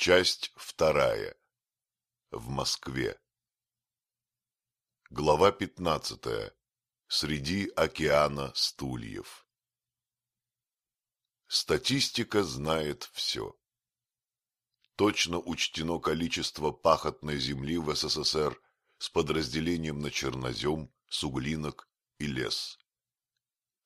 Часть вторая. В Москве. Глава пятнадцатая. Среди океана стульев. Статистика знает все. Точно учтено количество пахотной земли в СССР с подразделением на чернозем, суглинок и лес.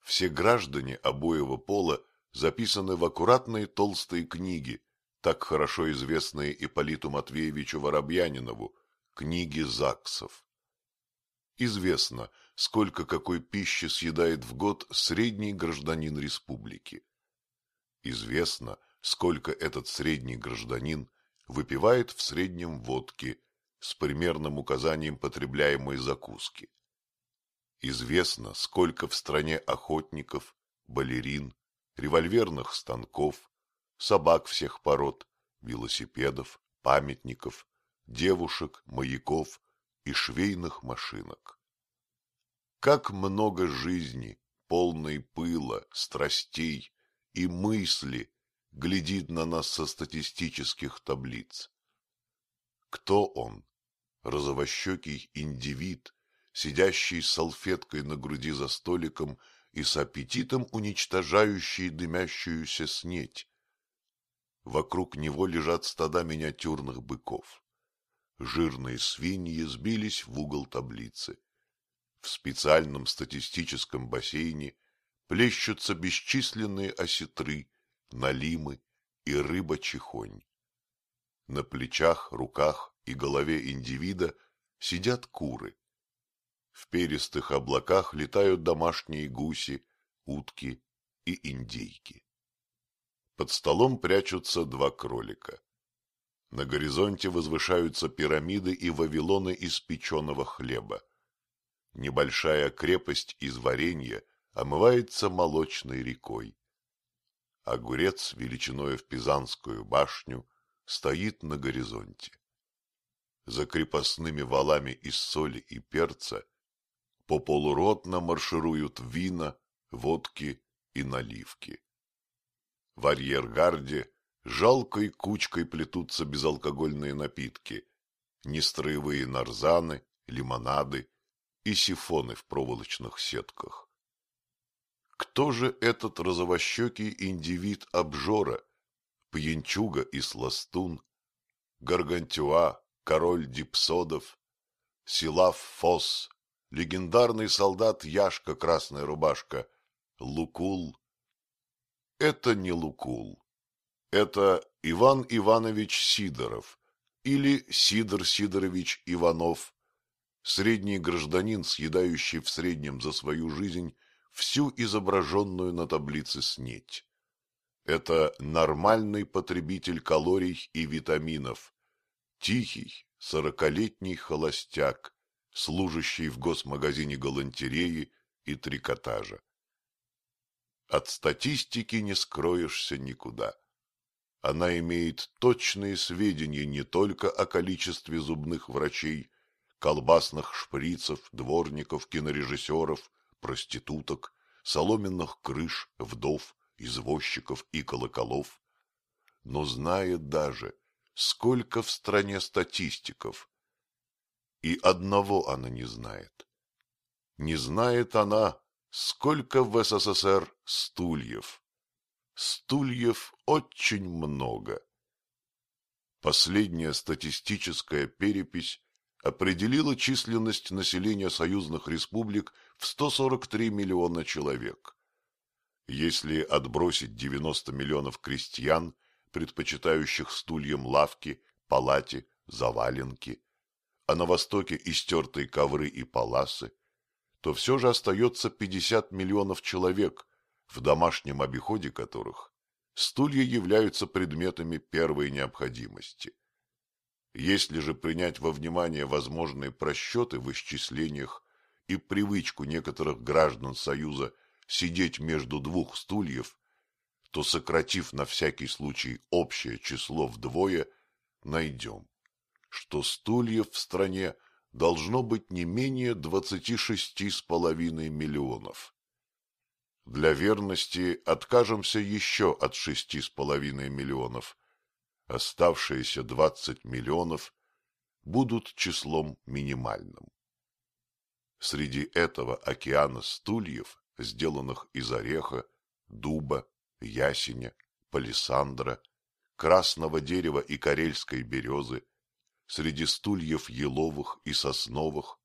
Все граждане обоего пола записаны в аккуратные толстые книги, так хорошо известные Ипполиту Матвеевичу Воробьянинову, книги ЗАГСов. Известно, сколько какой пищи съедает в год средний гражданин республики. Известно, сколько этот средний гражданин выпивает в среднем водки с примерным указанием потребляемой закуски. Известно, сколько в стране охотников, балерин, револьверных станков, собак всех пород, велосипедов, памятников, девушек, маяков и швейных машинок. Как много жизни, полной пыла, страстей и мысли глядит на нас со статистических таблиц. Кто он? Розовощекий индивид, сидящий с салфеткой на груди за столиком и с аппетитом уничтожающий дымящуюся снеть. Вокруг него лежат стада миниатюрных быков. Жирные свиньи сбились в угол таблицы. В специальном статистическом бассейне плещутся бесчисленные осетры, налимы и рыба-чехонь. На плечах, руках и голове индивида сидят куры. В перистых облаках летают домашние гуси, утки и индейки. Под столом прячутся два кролика. На горизонте возвышаются пирамиды и вавилоны из печеного хлеба. Небольшая крепость из варенья омывается молочной рекой. Огурец величиною в Пизанскую башню стоит на горизонте. За крепостными валами из соли и перца по полуротно маршируют вина, водки и наливки. В арьергарде жалкой кучкой плетутся безалкогольные напитки, нестроевые нарзаны, лимонады и сифоны в проволочных сетках. Кто же этот розовощекий индивид-обжора, пьянчуга и сластун, гаргантюа, король дипсодов, силав фос, легендарный солдат Яшка Красная Рубашка, Лукул. Это не Лукул. Это Иван Иванович Сидоров или Сидор Сидорович Иванов, средний гражданин, съедающий в среднем за свою жизнь всю изображенную на таблице снеть. Это нормальный потребитель калорий и витаминов, тихий, сорокалетний холостяк, служащий в госмагазине галантереи и трикотажа. От статистики не скроешься никуда. Она имеет точные сведения не только о количестве зубных врачей, колбасных шприцев, дворников, кинорежиссеров, проституток, соломенных крыш, вдов, извозчиков и колоколов, но знает даже, сколько в стране статистиков, и одного она не знает. Не знает она, сколько в СССР стульев. Стульев очень много. Последняя статистическая перепись определила численность населения союзных республик в 143 миллиона человек. Если отбросить 90 миллионов крестьян, предпочитающих стульям лавки, палати, заваленки, а на востоке истертые ковры и паласы, то все же остается 50 миллионов человек, в домашнем обиходе которых стулья являются предметами первой необходимости. Если же принять во внимание возможные просчеты в исчислениях и привычку некоторых граждан Союза сидеть между двух стульев, то, сократив на всякий случай общее число вдвое, найдем что стульев в стране должно быть не менее двадцати шести с половиной миллионов. Для верности откажемся еще от шести с половиной миллионов, оставшиеся 20 миллионов будут числом минимальным. Среди этого океана стульев, сделанных из ореха, дуба, ясеня, палисандра, красного дерева и карельской березы, среди стульев еловых и сосновых,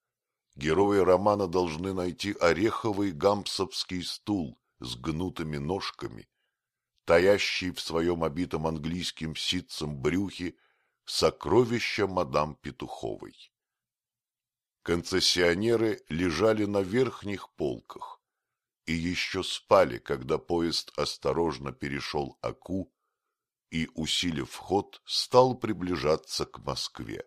герои романа должны найти ореховый гампсовский стул с гнутыми ножками, таящий в своем обитом английским ситцем брюхе сокровища мадам Петуховой. Концессионеры лежали на верхних полках и еще спали, когда поезд осторожно перешел Аку и, усилив ход, стал приближаться к Москве.